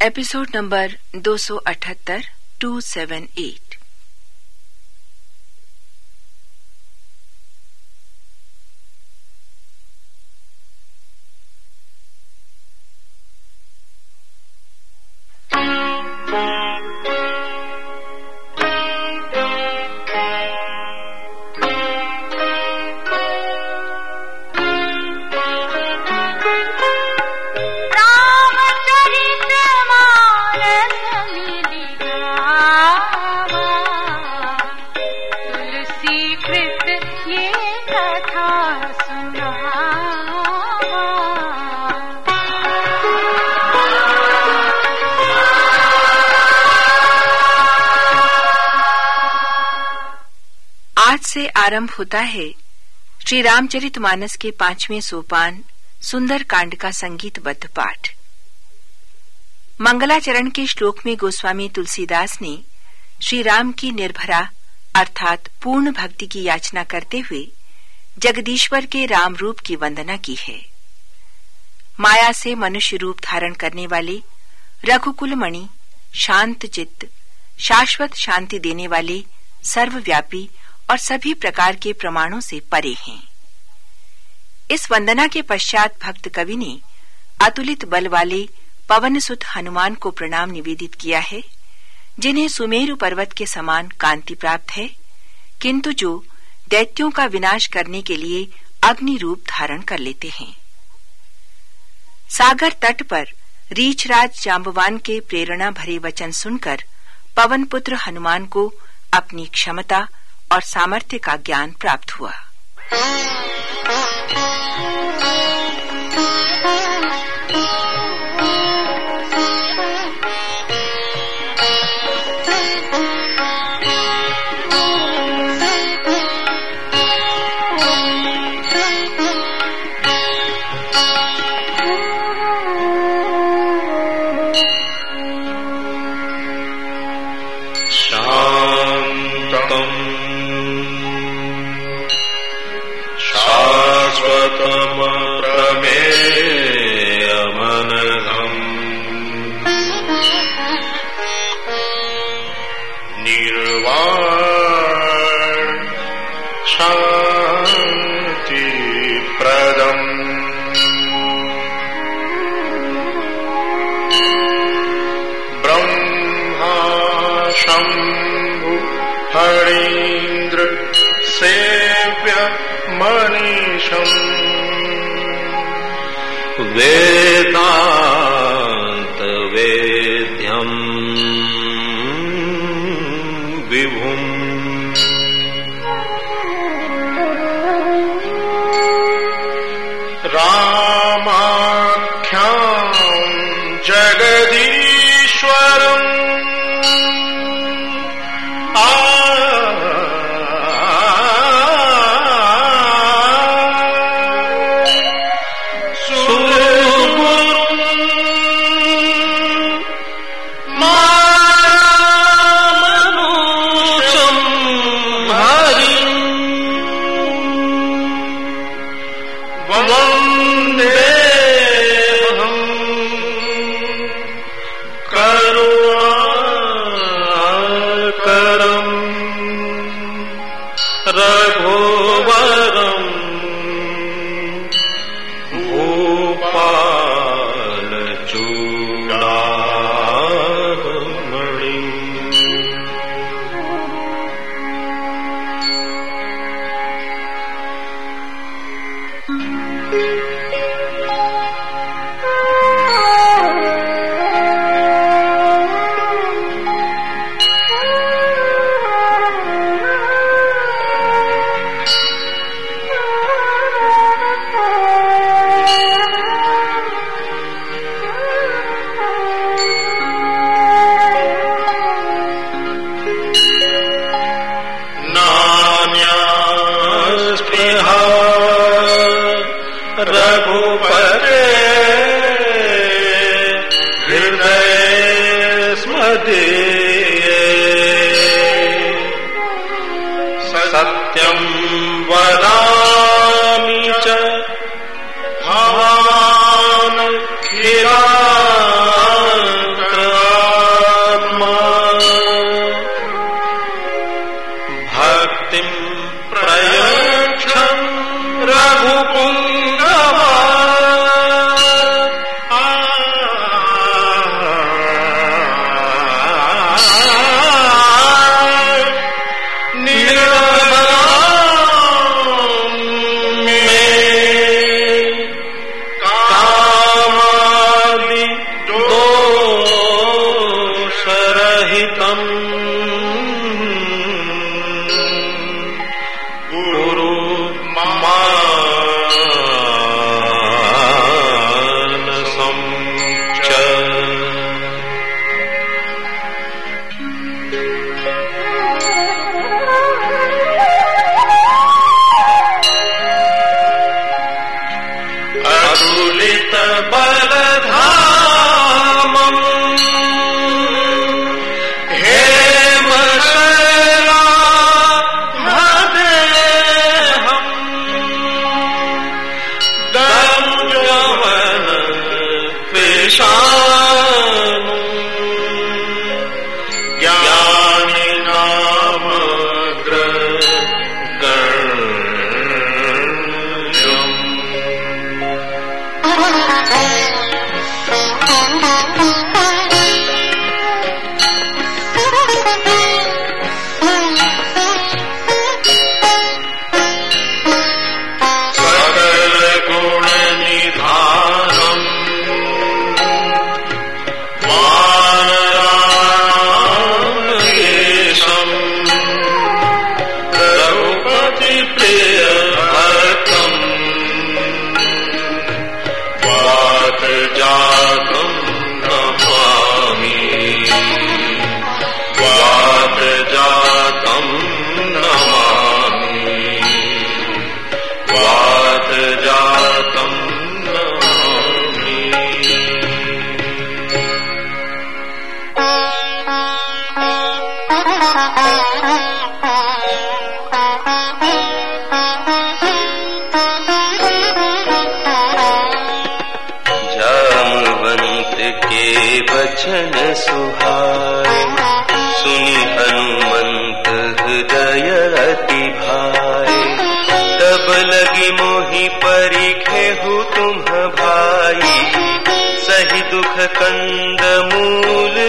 Episode number दो सौ अठहत्तर टू सेवन एट आज से आरंभ होता है श्री रामचरित मानस के पाँचवें सोपान, सुंदर कांड का संगीतबद्ध पाठ। मंगलाचरण के श्लोक में गोस्वामी तुलसीदास ने श्री राम की निर्भरा अर्थात पूर्ण भक्ति की याचना करते हुए जगदीश्वर के राम रूप की वंदना की है। माया से मनुष्य रूप धारण करने वाले रघुकुल मणि शांत चित्त, शाश्वत शांति देने वाले, सर्वव्यापी और सभी प्रकार के प्रमाणों से परे हैं। इस वंदना के पश्चात भक्त कवि ने अतुलित बल वाले पवन सुत हनुमान को प्रणाम निवेदित किया है। जिन्हें सुमेरु पर्वत के समान कांति प्राप्त है, किंतु जो दैत्यों का विनाश करने के लिए अग्नि रूप धारण कर लेते हैं। सागर तट पर रीछराज जाम्बवान के प्रेरणा भरे वचन सुनकर पवन पुत्र हनुमान को अपनी क्षमता और सामर्थ्य का ज्ञान प्राप्त हुआ। शम्भु हरीन्द्र सेव्य मनीषम्। वेदान्तवेद्यम् Ram. प्रभुपरे हृदये स्मदे स सत्यम् वदामि च भानुकिया वचन सुहाय। सुनि हनुमंत हृदय अति भाई तब लगी मोहि परिखे हो तुम भाई। सही दुख कंद मूल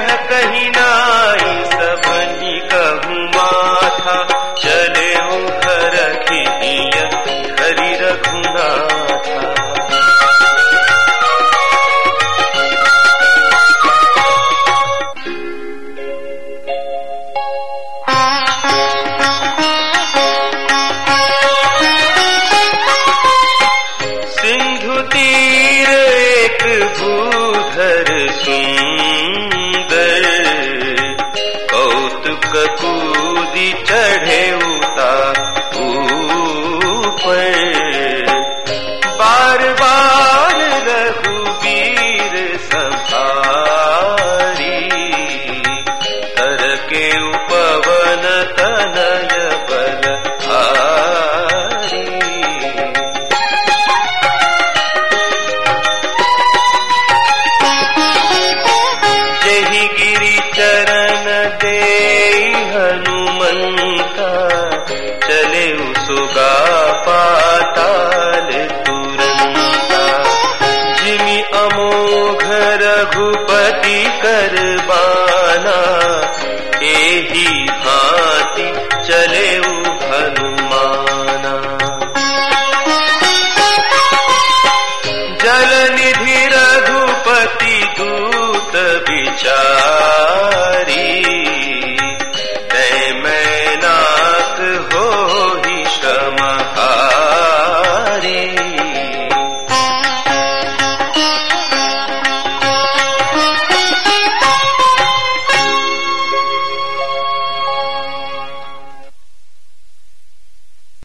यह कहीं ना 回 दरबाना एही